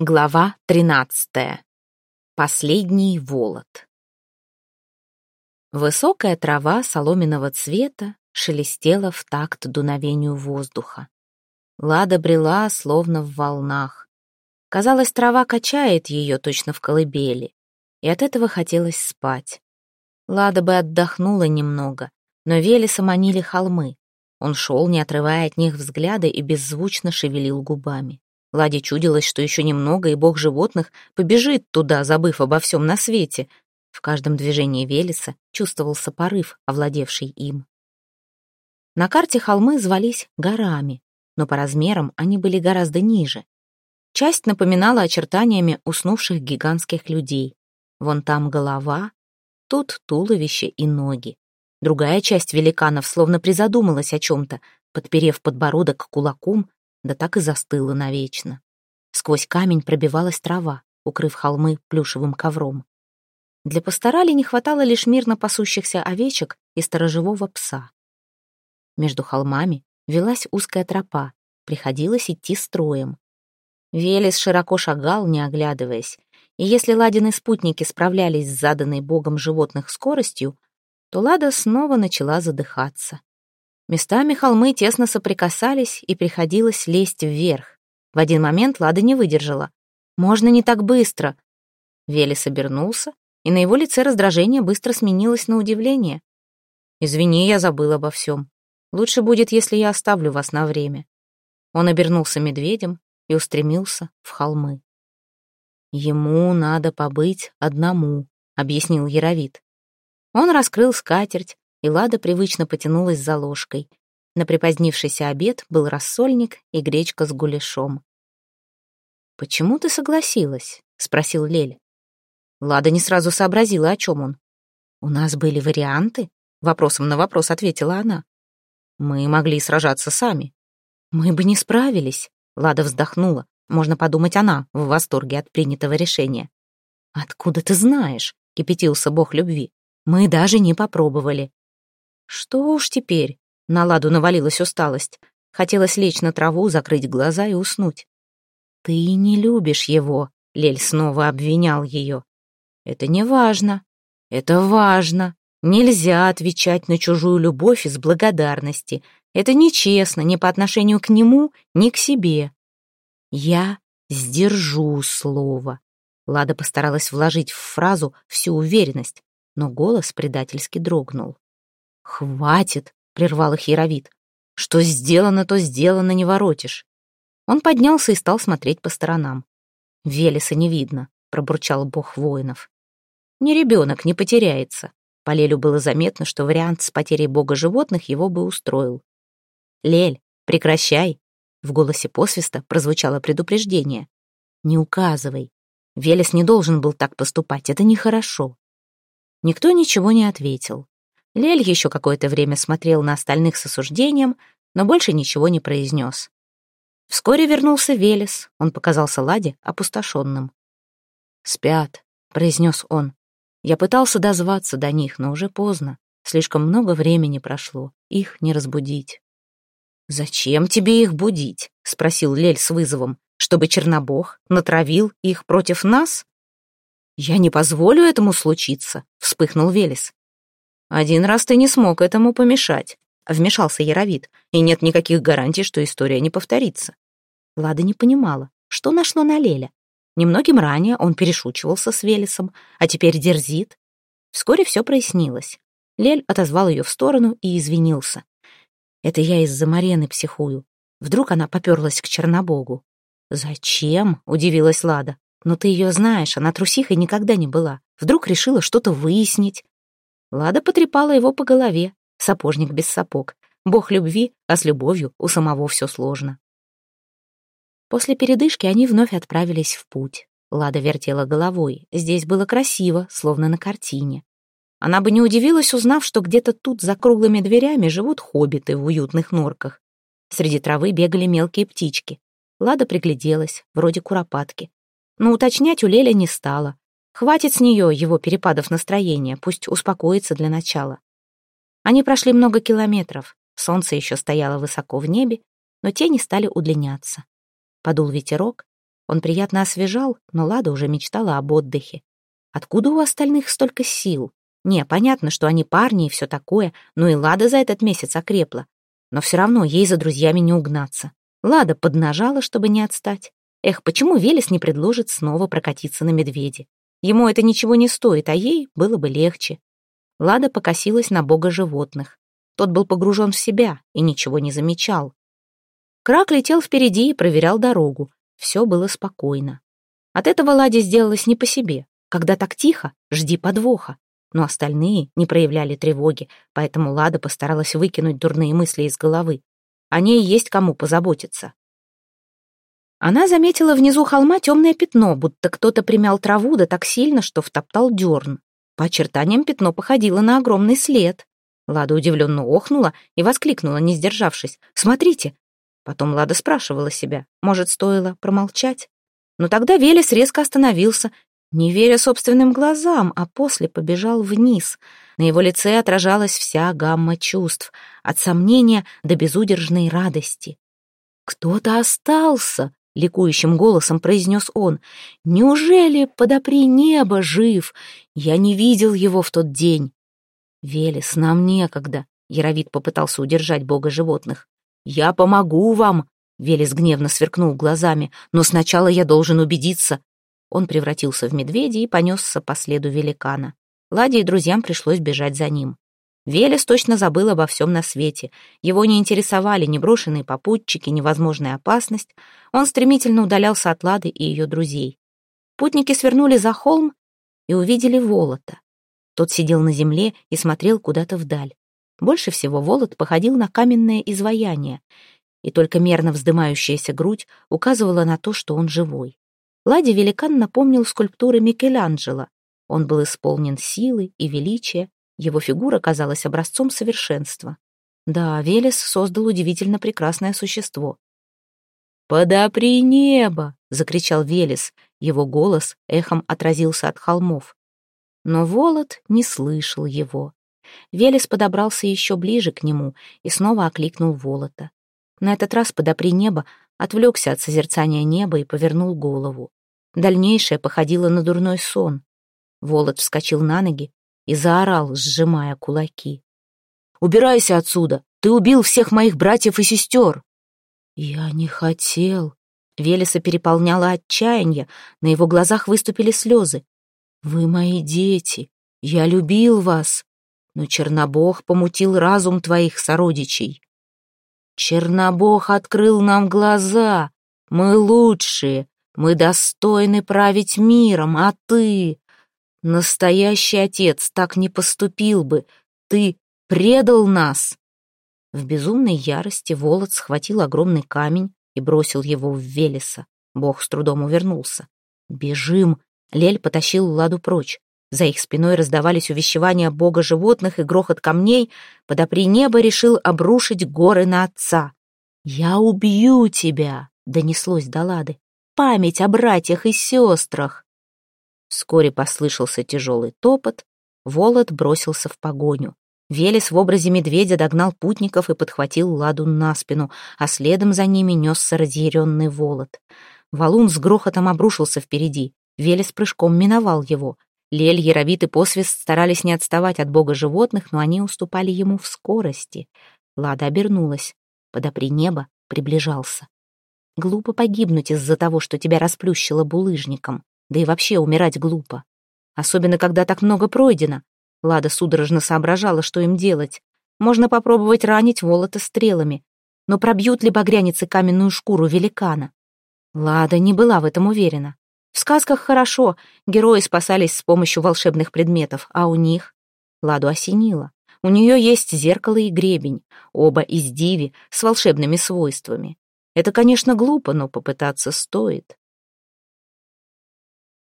Глава 13. Последний волод. Высокая трава соломенного цвета шелестела в такт дуновению воздуха. Лада брела, словно в волнах. Казалось, трава качает ее точно в колыбели, и от этого хотелось спать. Лада бы отдохнула немного, но Велеса манили холмы. Он шел, не отрывая от них взгляда, и беззвучно шевелил губами. Ладе чудилось, что еще немного, и бог животных побежит туда, забыв обо всем на свете. В каждом движении Велеса чувствовался порыв, овладевший им. На карте холмы звались горами, но по размерам они были гораздо ниже. Часть напоминала очертаниями уснувших гигантских людей. Вон там голова, тут туловище и ноги. Другая часть великанов словно призадумалась о чем-то, подперев подбородок кулаком да так и застыла навечно. Сквозь камень пробивалась трава, укрыв холмы плюшевым ковром. Для пасторали не хватало лишь мирно пасущихся овечек и сторожевого пса. Между холмами велась узкая тропа, приходилось идти строем. Велес широко шагал, не оглядываясь, и если Ладины спутники справлялись с заданной богом животных скоростью, то Лада снова начала задыхаться. Местами холмы тесно соприкасались, и приходилось лезть вверх. В один момент Лада не выдержала. «Можно не так быстро!» Велес обернулся, и на его лице раздражение быстро сменилось на удивление. «Извини, я забыл обо всем. Лучше будет, если я оставлю вас на время». Он обернулся медведем и устремился в холмы. «Ему надо побыть одному», — объяснил Яровит. Он раскрыл скатерть, и Лада привычно потянулась за ложкой. На припозднившийся обед был рассольник и гречка с гуляшом. «Почему ты согласилась?» — спросил Лель. Лада не сразу сообразила, о чем он. «У нас были варианты?» — вопросом на вопрос ответила она. «Мы могли сражаться сами». «Мы бы не справились», — Лада вздохнула. Можно подумать, она в восторге от принятого решения. «Откуда ты знаешь?» — кипятился бог любви. «Мы даже не попробовали». Что уж теперь? На ладу навалилась усталость. Хотелось лечь на траву, закрыть глаза и уснуть. «Ты не любишь его», — Лель снова обвинял ее. «Это не важно. Это важно. Нельзя отвечать на чужую любовь из благодарности. Это нечестно ни по отношению к нему, ни к себе. Я сдержу слово». Лада постаралась вложить в фразу всю уверенность, но голос предательски дрогнул. «Хватит!» — прервал их Яровит. «Что сделано, то сделано, не воротишь». Он поднялся и стал смотреть по сторонам. «Велеса не видно», — пробурчал бог воинов. «Не ребенок, не потеряется». По Лелю было заметно, что вариант с потерей бога животных его бы устроил. «Лель, прекращай!» В голосе посвиста прозвучало предупреждение. «Не указывай. Велес не должен был так поступать, это нехорошо». Никто ничего не ответил. Лель еще какое-то время смотрел на остальных с осуждением, но больше ничего не произнес. Вскоре вернулся Велес, он показался Ладе опустошенным. «Спят», — произнес он. «Я пытался дозваться до них, но уже поздно. Слишком много времени прошло, их не разбудить». «Зачем тебе их будить?» — спросил Лель с вызовом. «Чтобы Чернобог натравил их против нас?» «Я не позволю этому случиться», — вспыхнул Велес. «Один раз ты не смог этому помешать», — вмешался Яровит, «и нет никаких гарантий, что история не повторится». Лада не понимала, что нашло на Леля. Немногим ранее он перешучивался с Велесом, а теперь дерзит. Вскоре все прояснилось. Лель отозвал ее в сторону и извинился. «Это я из-за Марены психую. Вдруг она поперлась к Чернобогу». «Зачем?» — удивилась Лада. «Но ты ее знаешь, она трусихой никогда не была. Вдруг решила что-то выяснить. Лада потрепала его по голове. Сапожник без сапог. Бог любви, а с любовью у самого все сложно. После передышки они вновь отправились в путь. Лада вертела головой. Здесь было красиво, словно на картине. Она бы не удивилась, узнав, что где-то тут за круглыми дверями живут хоббиты в уютных норках. Среди травы бегали мелкие птички. Лада пригляделась, вроде куропатки. Но уточнять у Леля не стала. Хватит с нее его перепадов настроения, пусть успокоится для начала. Они прошли много километров, солнце еще стояло высоко в небе, но тени стали удлиняться. Подул ветерок, Он приятно освежал, но Лада уже мечтала об отдыхе. Откуда у остальных столько сил? Не, понятно, что они парни и все такое, но и Лада за этот месяц окрепла. Но все равно ей за друзьями не угнаться. Лада поднажала, чтобы не отстать. Эх, почему Велес не предложит снова прокатиться на медведе? Ему это ничего не стоит, а ей было бы легче. Лада покосилась на бога животных. Тот был погружен в себя и ничего не замечал. Крак летел впереди и проверял дорогу. Все было спокойно. От этого Ладе сделалось не по себе. Когда так тихо, жди подвоха. Но остальные не проявляли тревоги, поэтому Лада постаралась выкинуть дурные мысли из головы. О ней есть кому позаботиться. Она заметила внизу холма темное пятно, будто кто-то примял траву да так сильно, что втоптал дерн. По очертаниям пятно походило на огромный след. Лада удивленно охнула и воскликнула, не сдержавшись. «Смотрите, Потом Лада спрашивала себя, может, стоило промолчать? Но тогда Велес резко остановился, не веря собственным глазам, а после побежал вниз. На его лице отражалась вся гамма чувств, от сомнения до безудержной радости. «Кто-то остался!» — ликующим голосом произнес он. «Неужели подопри небо жив? Я не видел его в тот день». «Велес, нам некогда», — Яровит попытался удержать бога животных. «Я помогу вам!» — Велес гневно сверкнул глазами. «Но сначала я должен убедиться». Он превратился в медведя и понесся по следу великана. Ладе и друзьям пришлось бежать за ним. Велес точно забыл обо всем на свете. Его не интересовали ни брошенные попутчики, ни возможная опасность. Он стремительно удалялся от Лады и ее друзей. Путники свернули за холм и увидели Волота. Тот сидел на земле и смотрел куда-то вдаль. Больше всего Волод походил на каменное изваяние, и только мерно вздымающаяся грудь указывала на то, что он живой. Ладе великан напомнил скульптуры Микеланджело. Он был исполнен силы и величия, его фигура казалась образцом совершенства. Да, Велес создал удивительно прекрасное существо. «Подопри небо!» — закричал Велес. Его голос эхом отразился от холмов. Но Волод не слышал его. Велес подобрался еще ближе к нему и снова окликнул Волота. На этот раз подопри небо, отвлекся от созерцания неба и повернул голову. Дальнейшее походило на дурной сон. Волод вскочил на ноги и заорал, сжимая кулаки. «Убирайся отсюда! Ты убил всех моих братьев и сестер!» «Я не хотел!» Велеса переполняло отчаяние, на его глазах выступили слезы. «Вы мои дети! Я любил вас!» но Чернобог помутил разум твоих сородичей. Чернобог открыл нам глаза. Мы лучшие, мы достойны править миром, а ты... Настоящий отец так не поступил бы. Ты предал нас. В безумной ярости Волод схватил огромный камень и бросил его в Велеса. Бог с трудом увернулся. «Бежим!» Лель потащил Ладу прочь. За их спиной раздавались увещевания бога животных и грохот камней. Подопри небо решил обрушить горы на отца. «Я убью тебя!» — донеслось до Лады. «Память о братьях и сестрах!» Вскоре послышался тяжелый топот. Волод бросился в погоню. Велес в образе медведя догнал путников и подхватил ладу на спину, а следом за ними несся разъяренный Волод. Валун с грохотом обрушился впереди. Велес прыжком миновал его. Лель, Яровит и Посвист старались не отставать от бога животных, но они уступали ему в скорости. Лада обернулась. Подопри небо приближался. Глупо погибнуть из-за того, что тебя расплющило булыжником. Да и вообще умирать глупо. Особенно, когда так много пройдено. Лада судорожно соображала, что им делать. Можно попробовать ранить Волота стрелами. Но пробьют ли багряницы каменную шкуру великана? Лада не была в этом уверена. В сказках хорошо, герои спасались с помощью волшебных предметов, а у них... Ладу осенило. У нее есть зеркало и гребень, оба из диви, с волшебными свойствами. Это, конечно, глупо, но попытаться стоит.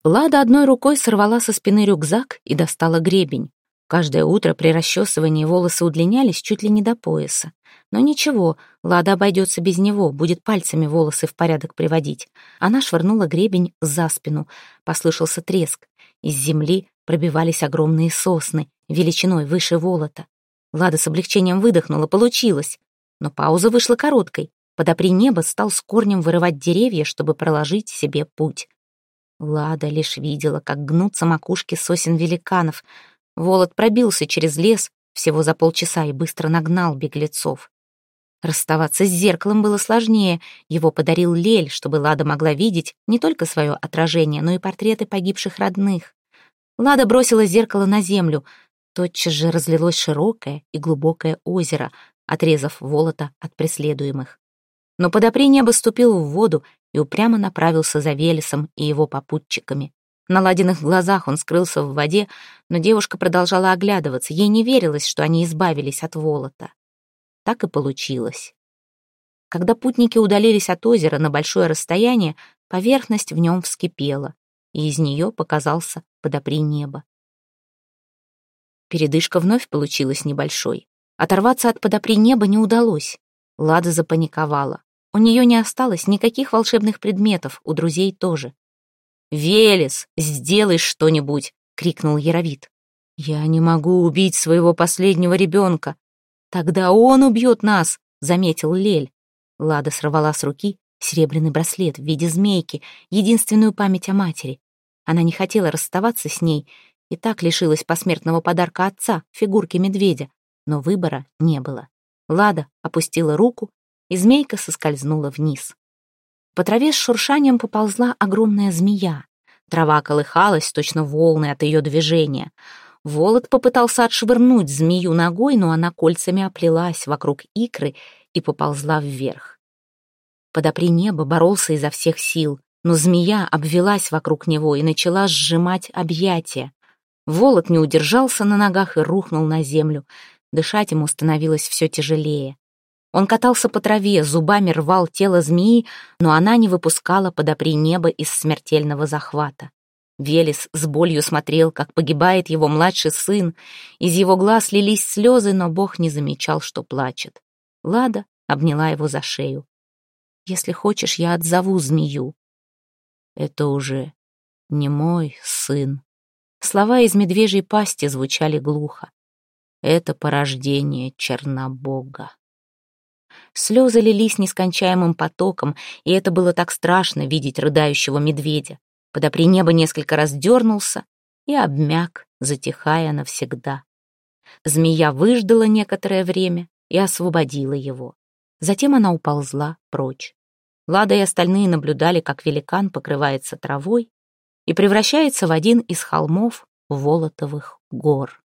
Лада одной рукой сорвала со спины рюкзак и достала гребень. Каждое утро при расчесывании волосы удлинялись чуть ли не до пояса. Но ничего, Лада обойдется без него, будет пальцами волосы в порядок приводить. Она швырнула гребень за спину. Послышался треск. Из земли пробивались огромные сосны, величиной выше волота. Лада с облегчением выдохнула, получилось. Но пауза вышла короткой. Подопри небо стал с корнем вырывать деревья, чтобы проложить себе путь. Лада лишь видела, как гнутся макушки сосен великанов. Волод пробился через лес всего за полчаса и быстро нагнал беглецов. Расставаться с зеркалом было сложнее. Его подарил Лель, чтобы Лада могла видеть не только свое отражение, но и портреты погибших родных. Лада бросила зеркало на землю. Тотчас же разлилось широкое и глубокое озеро, отрезав Волота от преследуемых. Но подопри небо ступил в воду и упрямо направился за Велесом и его попутчиками. На ладиных глазах он скрылся в воде, но девушка продолжала оглядываться. Ей не верилось, что они избавились от Волота. Так и получилось. Когда путники удалились от озера на большое расстояние, поверхность в нем вскипела, и из нее показался подопри небо. Передышка вновь получилась небольшой. Оторваться от подопри неба не удалось. Лада запаниковала. У нее не осталось никаких волшебных предметов, у друзей тоже. «Велес, сделай что-нибудь!» — крикнул Яровит. «Я не могу убить своего последнего ребенка». «Тогда он убьет нас!» — заметил Лель. Лада сорвала с руки серебряный браслет в виде змейки, единственную память о матери. Она не хотела расставаться с ней и так лишилась посмертного подарка отца, фигурки медведя, но выбора не было. Лада опустила руку, и змейка соскользнула вниз. По траве с шуршанием поползла огромная змея. Трава колыхалась, точно волны от ее движения. Волод попытался отшвырнуть змею ногой, но она кольцами оплелась вокруг икры и поползла вверх. Подопри небо боролся изо всех сил, но змея обвелась вокруг него и начала сжимать объятия. Волод не удержался на ногах и рухнул на землю. Дышать ему становилось все тяжелее. Он катался по траве, зубами рвал тело змеи, но она не выпускала подопри небо из смертельного захвата. Велес с болью смотрел, как погибает его младший сын. Из его глаз лились слезы, но Бог не замечал, что плачет. Лада обняла его за шею. «Если хочешь, я отзову змею». «Это уже не мой сын». Слова из медвежьей пасти звучали глухо. Это порождение Чернобога. Слезы лились нескончаемым потоком, и это было так страшно видеть рыдающего медведя. Подопри небо несколько раз дернулся и обмяк, затихая навсегда. Змея выждала некоторое время и освободила его. Затем она уползла прочь. Лада и остальные наблюдали, как великан покрывается травой и превращается в один из холмов Волотовых гор.